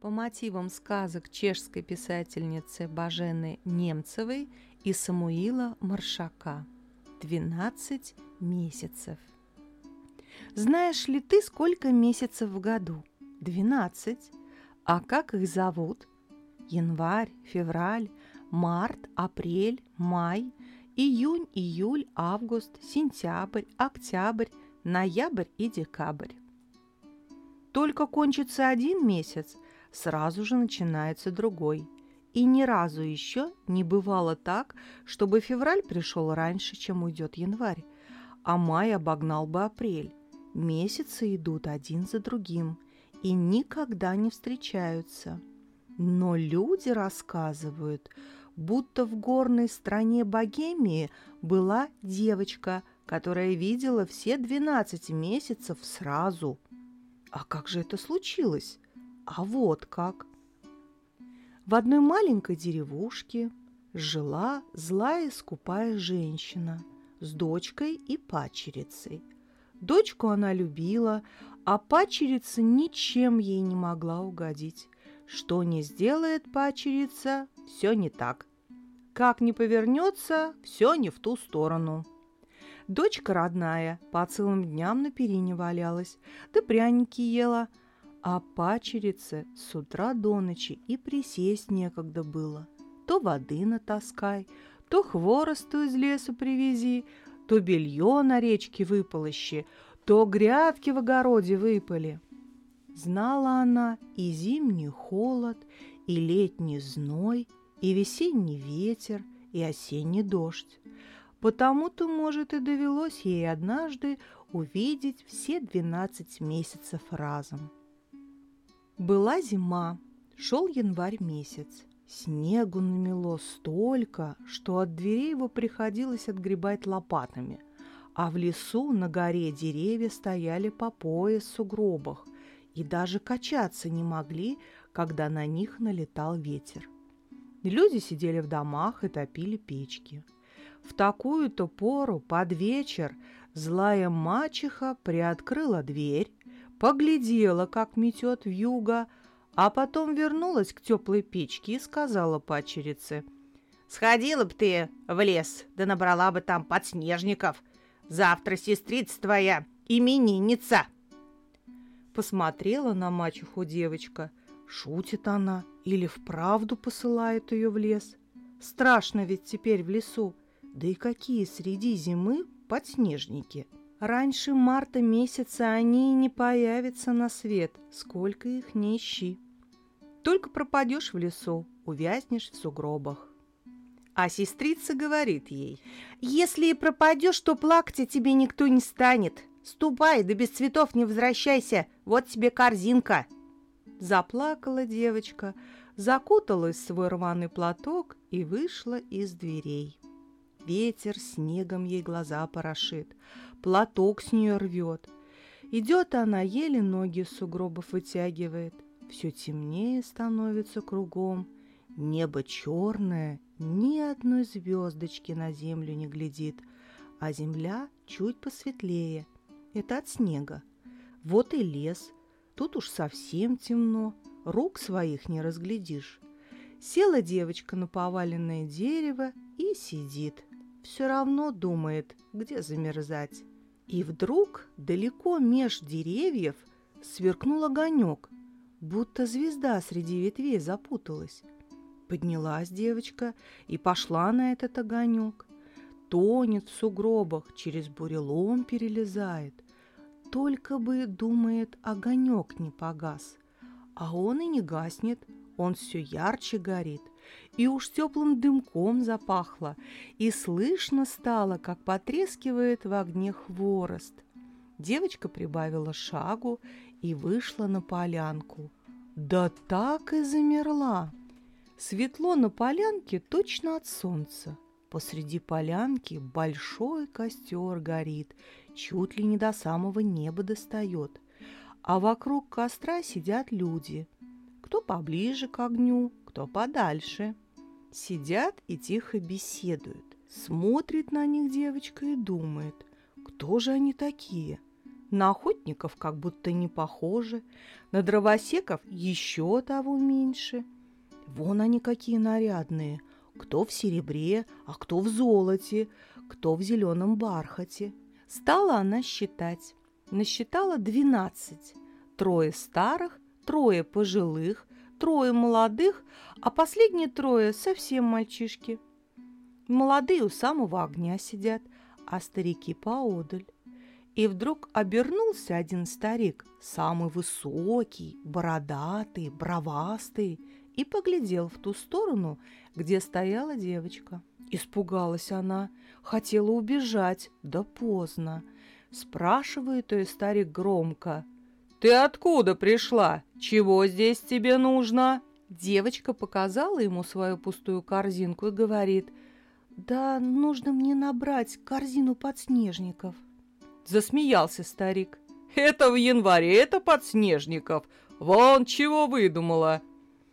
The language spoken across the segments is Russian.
по мотивам сказок чешской писательницы Бажены Немцевой и Самуила Маршака. 12 месяцев. Знаешь ли ты, сколько месяцев в году? 12. А как их зовут? Январь, февраль, март, апрель, май, июнь, июль, август, сентябрь, октябрь, ноябрь и декабрь. Только кончится один месяц, сразу же начинается другой. И ни разу еще не бывало так, чтобы февраль пришел раньше, чем уйдет январь, а май обогнал бы апрель. Месяцы идут один за другим и никогда не встречаются. Но люди рассказывают, будто в горной стране Богемии была девочка, которая видела все 12 месяцев сразу. А как же это случилось? А вот как. В одной маленькой деревушке жила злая скупая женщина с дочкой и пачерицей. Дочку она любила, а пачерица ничем ей не могла угодить. Что не сделает пачерица, все не так. Как не повернется, все не в ту сторону. Дочка родная по целым дням на перине валялась, да пряники ела – а пачерице с утра до ночи и присесть некогда было. То воды натаскай, то хворосту из лесу привези, то белье на речке выполощи, то грядки в огороде выпали. Знала она и зимний холод, и летний зной, и весенний ветер, и осенний дождь. Потому-то, может, и довелось ей однажды увидеть все двенадцать месяцев разом. Была зима, шел январь месяц. Снегу намело столько, что от дверей его приходилось отгребать лопатами, а в лесу на горе деревья стояли по пояс в сугробах и даже качаться не могли, когда на них налетал ветер. Люди сидели в домах и топили печки. В такую-то пору под вечер злая мачеха приоткрыла дверь, поглядела, как метет юго, а потом вернулась к теплой печке и сказала пачерице. «Сходила бы ты в лес, да набрала бы там подснежников. Завтра сестрица твоя именинница!» Посмотрела на мачеху девочка. Шутит она или вправду посылает ее в лес? Страшно ведь теперь в лесу. Да и какие среди зимы подснежники!» Раньше марта месяца они и не появятся на свет, сколько их не ищи. Только пропадешь в лесу, увязнешь в сугробах. А сестрица говорит ей, «Если и пропадешь, то плакать тебе никто не станет. Ступай, да без цветов не возвращайся, вот тебе корзинка». Заплакала девочка, закуталась в свой рваный платок и вышла из дверей. Ветер снегом ей глаза порошит, платок с нее рвет. Идет она, еле ноги с сугробов вытягивает. Все темнее становится кругом. Небо черное, ни одной звездочки на землю не глядит, а земля чуть посветлее. Это от снега. Вот и лес. Тут уж совсем темно, рук своих не разглядишь. Села девочка на поваленное дерево и сидит все равно думает, где замерзать. И вдруг далеко меж деревьев сверкнул огонек, будто звезда среди ветвей запуталась. Поднялась девочка и пошла на этот огонек. Тонет в сугробах, через бурелом перелезает. Только бы, думает, огонек не погас. А он и не гаснет, он все ярче горит – и уж теплым дымком запахло, и слышно стало, как потрескивает в огне хворост. Девочка прибавила шагу и вышла на полянку. Да так и замерла. Светло на полянке точно от солнца. Посреди полянки большой костер горит, чуть ли не до самого неба достает. А вокруг костра сидят люди. Кто поближе к огню, кто подальше. Сидят и тихо беседуют. Смотрит на них девочка и думает, кто же они такие? На охотников как будто не похожи, на дровосеков еще того меньше. Вон они какие нарядные, кто в серебре, а кто в золоте, кто в зеленом бархате. Стала она считать. Насчитала двенадцать. Трое старых, трое пожилых, трое молодых, а последние трое совсем мальчишки. Молодые у самого огня сидят, а старики поодаль. И вдруг обернулся один старик, самый высокий, бородатый, бровастый, и поглядел в ту сторону, где стояла девочка. Испугалась она, хотела убежать, да поздно. Спрашивает ее старик громко. «Ты откуда пришла? Чего здесь тебе нужно?» Девочка показала ему свою пустую корзинку и говорит, «Да нужно мне набрать корзину подснежников». Засмеялся старик. «Это в январе, это подснежников. Вон чего выдумала!»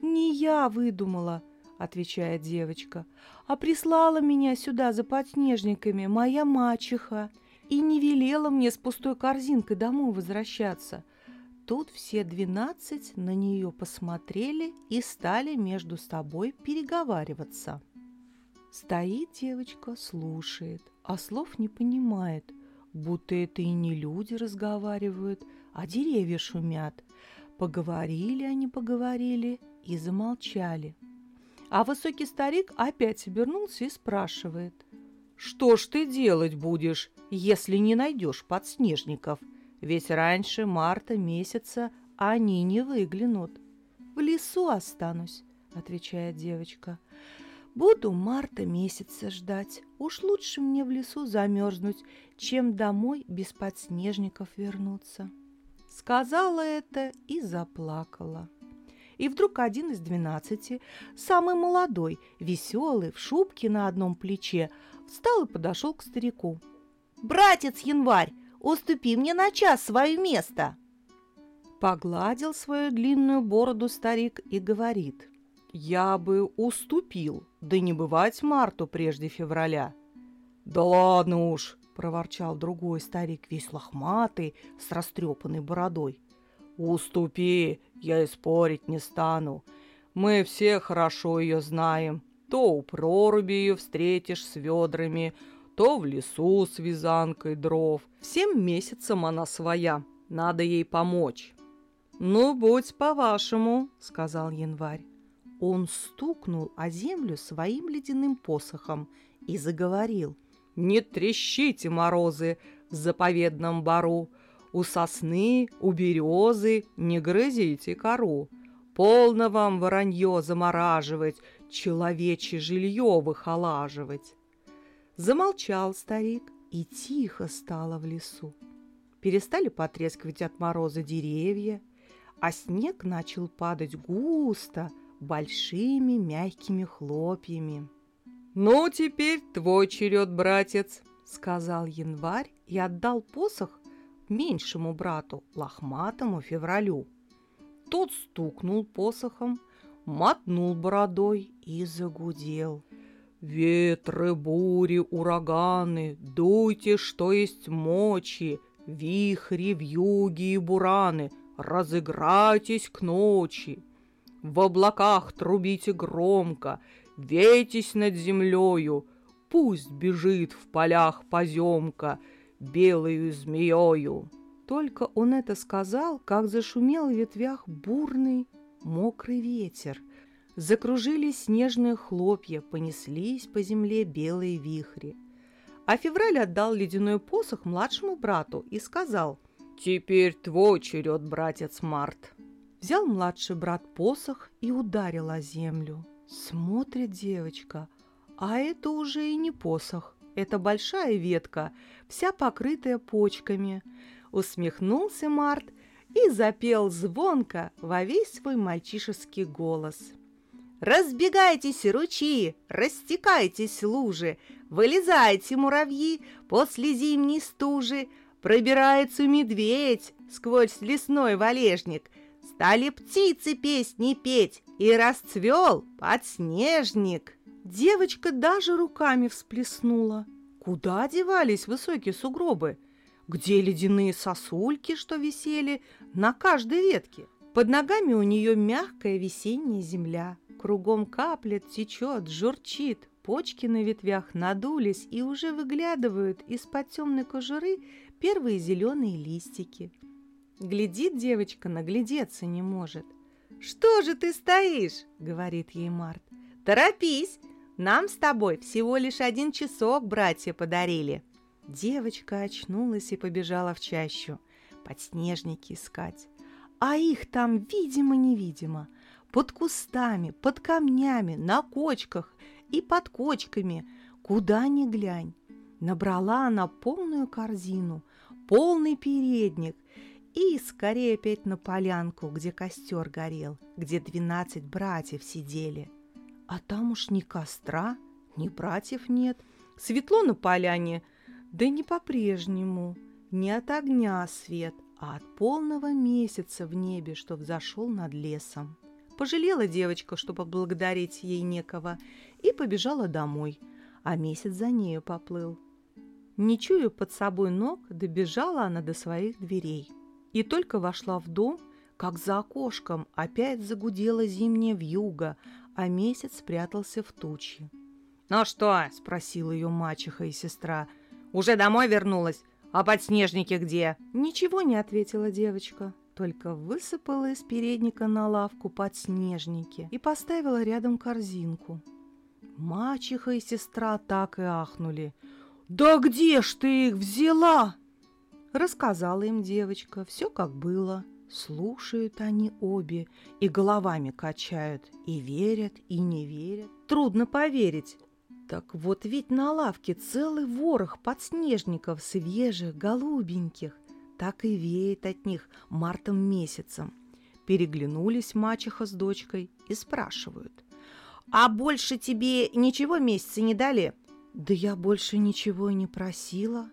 «Не я выдумала», — отвечает девочка, «а прислала меня сюда за подснежниками моя мачеха и не велела мне с пустой корзинкой домой возвращаться». Тут все двенадцать на нее посмотрели и стали между собой переговариваться. Стоит девочка, слушает, а слов не понимает, будто это и не люди разговаривают, а деревья шумят. Поговорили они, поговорили и замолчали. А высокий старик опять обернулся и спрашивает. «Что ж ты делать будешь, если не найдешь подснежников? Ведь раньше марта месяца они не выглянут». «В лесу останусь», — отвечает девочка. «Буду марта месяца ждать. Уж лучше мне в лесу замерзнуть, чем домой без подснежников вернуться». Сказала это и заплакала. И вдруг один из двенадцати, самый молодой, веселый, в шубке на одном плече, встал и подошел к старику. «Братец Январь, уступи мне на час свое место!» Погладил свою длинную бороду старик и говорит. «Я бы уступил, да не бывать марту прежде февраля». «Да ладно уж!» – проворчал другой старик, весь лохматый, с растрепанной бородой. «Уступи, я и спорить не стану. Мы все хорошо ее знаем. То у проруби ее встретишь с ведрами, то в лесу с вязанкой дров. Всем месяцам она своя, надо ей помочь». «Ну, будь по-вашему», — сказал январь. Он стукнул о землю своим ледяным посохом и заговорил. «Не трещите, морозы, в заповедном бару! У сосны, у березы не грызите кору. Полно вам воронье замораживать, человечье жилье выхолаживать. Замолчал старик, и тихо стало в лесу. Перестали потрескивать от мороза деревья, а снег начал падать густо, большими мягкими хлопьями. «Ну, теперь твой черед, братец», — сказал январь и отдал посох меньшему брату, лохматому февралю. Тот стукнул посохом, мотнул бородой и загудел. «Ветры, бури, ураганы, дуйте, что есть мочи, вихри, вьюги и бураны, разыграйтесь к ночи. В облаках трубите громко, вейтесь над землею, пусть бежит в полях поземка — белою змеёю. Только он это сказал, как зашумел в ветвях бурный мокрый ветер. Закружились снежные хлопья, понеслись по земле белые вихри. А Февраль отдал ледяной посох младшему брату и сказал «Теперь твой черед, братец Март». Взял младший брат посох и ударил о землю. Смотрит девочка, а это уже и не посох, это большая ветка, вся покрытая почками. Усмехнулся Март и запел звонко во весь свой мальчишеский голос. Разбегайтесь, ручьи, растекайтесь лужи, Вылезайте, муравьи, после зимней стужи, Пробирается медведь сквозь лесной валежник, Стали птицы песни петь, и расцвел подснежник. Девочка даже руками всплеснула. Куда девались высокие сугробы? Где ледяные сосульки, что висели на каждой ветке? Под ногами у нее мягкая весенняя земля. Кругом каплет, течет, журчит. Почки на ветвях надулись и уже выглядывают из-под темной кожуры первые зеленые листики. Глядит девочка, наглядеться не может. «Что же ты стоишь?» — говорит ей Март. «Торопись! Нам с тобой всего лишь один часок братья подарили». Девочка очнулась и побежала в чащу. Подснежники искать. А их там видимо-невидимо. Под кустами, под камнями, на кочках и под кочками. Куда ни глянь. Набрала она полную корзину, полный передник и скорее опять на полянку, где костер горел, где двенадцать братьев сидели. А там уж ни костра, ни братьев нет. Светло на поляне, да не по-прежнему. Не от огня свет, а от полного месяца в небе, что взошел над лесом. Пожалела девочка, что поблагодарить ей некого, и побежала домой, а месяц за нею поплыл. Не чуя под собой ног, добежала она до своих дверей. И только вошла в дом, как за окошком опять загудела зимняя вьюга, а месяц спрятался в тучи. «Ну что?» – спросила ее мачеха и сестра. «Уже домой вернулась? А подснежники где?» Ничего не ответила девочка, только высыпала из передника на лавку подснежники и поставила рядом корзинку. Мачеха и сестра так и ахнули. «Да где ж ты их взяла?» Рассказала им девочка все, как было. Слушают они обе и головами качают, и верят, и не верят. Трудно поверить. Так вот ведь на лавке целый ворох подснежников свежих, голубеньких. Так и веет от них мартом месяцем. Переглянулись мачеха с дочкой и спрашивают. «А больше тебе ничего месяца не дали?» «Да я больше ничего и не просила»,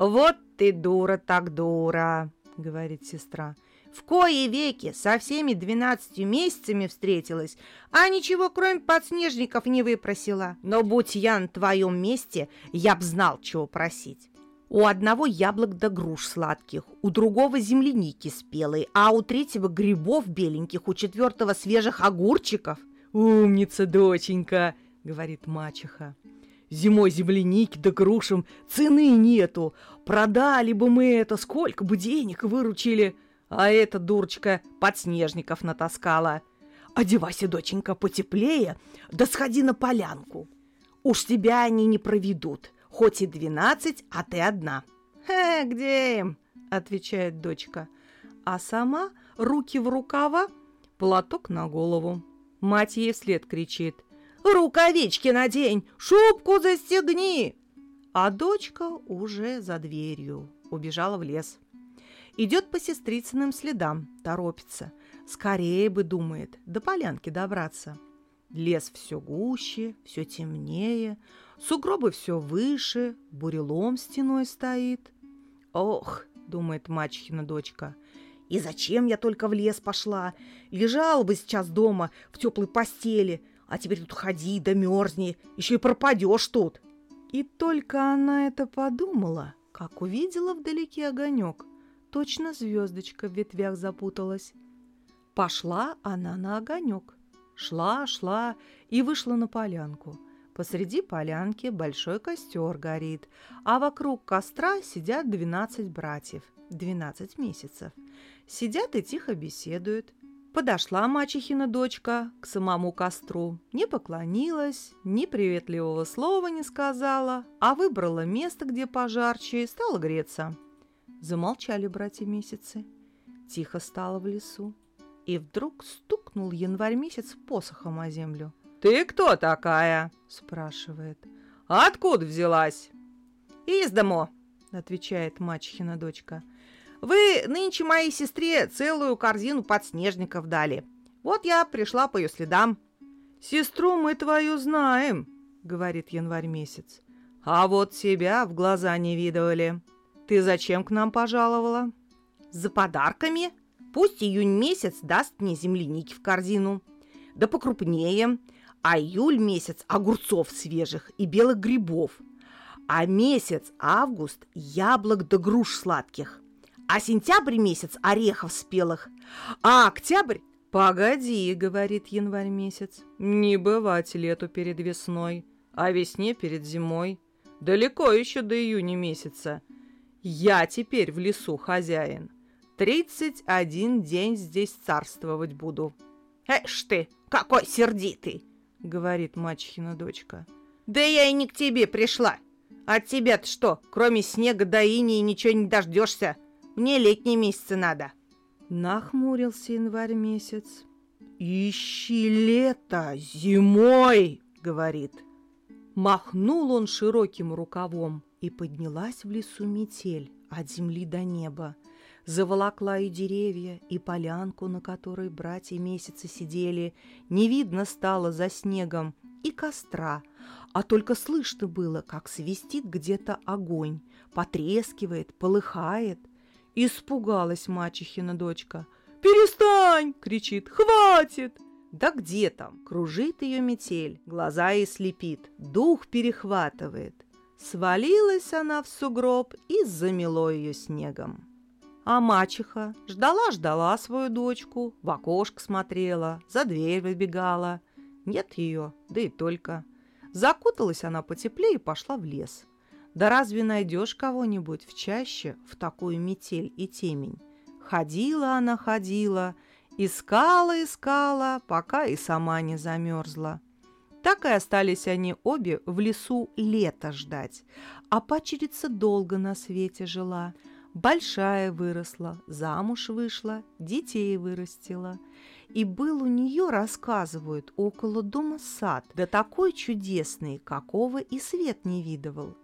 «Вот ты дура так дура!» — говорит сестра. «В кои веки со всеми двенадцатью месяцами встретилась, а ничего кроме подснежников не выпросила. Но будь я на твоем месте, я б знал, чего просить. У одного яблок да груш сладких, у другого земляники спелые, а у третьего грибов беленьких, у четвертого свежих огурчиков». «Умница, доченька!» — говорит мачеха. Зимой земляники да грушам цены нету. Продали бы мы это, сколько бы денег выручили. А эта дурочка подснежников натаскала. Одевайся, доченька, потеплее, да сходи на полянку. Уж тебя они не проведут, хоть и двенадцать, а ты одна. «Э, где им?» – отвечает дочка. А сама руки в рукава, платок на голову. Мать ей вслед кричит – Рукавички надень, шубку застегни!» А дочка уже за дверью убежала в лес. Идет по сестрицыным следам, торопится. Скорее бы, думает, до полянки добраться. Лес все гуще, все темнее, сугробы все выше, бурелом стеной стоит. «Ох!» — думает мачехина дочка. «И зачем я только в лес пошла? Лежала бы сейчас дома в теплой постели, а теперь тут ходи да мерзни, еще и пропадешь тут. И только она это подумала, как увидела вдалеке огонек. Точно звездочка в ветвях запуталась. Пошла она на огонек. Шла, шла и вышла на полянку. Посреди полянки большой костер горит, а вокруг костра сидят двенадцать братьев, двенадцать месяцев. Сидят и тихо беседуют. Подошла мачехина дочка к самому костру, не поклонилась, ни приветливого слова не сказала, а выбрала место, где пожарче, и стала греться. Замолчали братья месяцы. Тихо стало в лесу. И вдруг стукнул январь месяц посохом о землю. «Ты кто такая?» – спрашивает. «Откуда взялась?» «Из дому», – отвечает мачехина дочка. Вы нынче моей сестре целую корзину подснежников дали. Вот я пришла по ее следам». «Сестру мы твою знаем», — говорит январь месяц. «А вот себя в глаза не видывали. Ты зачем к нам пожаловала?» «За подарками. Пусть июнь месяц даст мне земляники в корзину. Да покрупнее. А июль месяц огурцов свежих и белых грибов. А месяц август – яблок да груш сладких. А сентябрь месяц – орехов спелых. А октябрь «Погоди», — говорит январь месяц, — «не бывать лету перед весной, а весне перед зимой. Далеко еще до июня месяца. Я теперь в лесу хозяин. Тридцать один день здесь царствовать буду». «Эш ты, какой сердитый!» — говорит мачехина дочка. «Да я и не к тебе пришла. От тебя-то что, кроме снега до инии ничего не дождешься? Мне летние месяцы надо». Нахмурился январь месяц. «Ищи лето зимой!» — говорит. Махнул он широким рукавом, и поднялась в лесу метель от земли до неба. Заволокла и деревья, и полянку, на которой братья месяцы сидели. Не видно стало за снегом и костра, а только слышно было, как свистит где-то огонь, потрескивает, полыхает. Испугалась мачехина дочка. «Перестань!» — кричит. «Хватит!» Да где там? Кружит ее метель, глаза ей слепит, дух перехватывает. Свалилась она в сугроб и замело ее снегом. А мачеха ждала-ждала свою дочку, в окошко смотрела, за дверь выбегала. Нет ее, да и только. Закуталась она потеплее и пошла в лес. Да разве найдешь кого-нибудь в чаще в такую метель и темень? Ходила она, ходила, искала, искала, пока и сама не замерзла. Так и остались они обе в лесу лето ждать, а пачерица долго на свете жила. Большая выросла, замуж вышла, детей вырастила. И был у нее, рассказывают, около дома сад, да такой чудесный, какого и свет не видывал.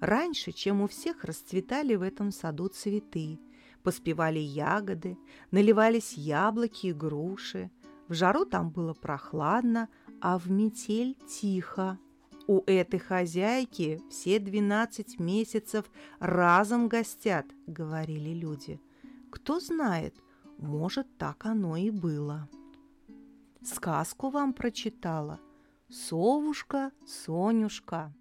Раньше, чем у всех расцветали в этом саду цветы, поспевали ягоды, наливались яблоки и груши. В жару там было прохладно, а в метель тихо. У этой хозяйки все двенадцать месяцев разом гостят, говорили люди. Кто знает, может, так оно и было. Сказку вам прочитала совушка Сонюшка.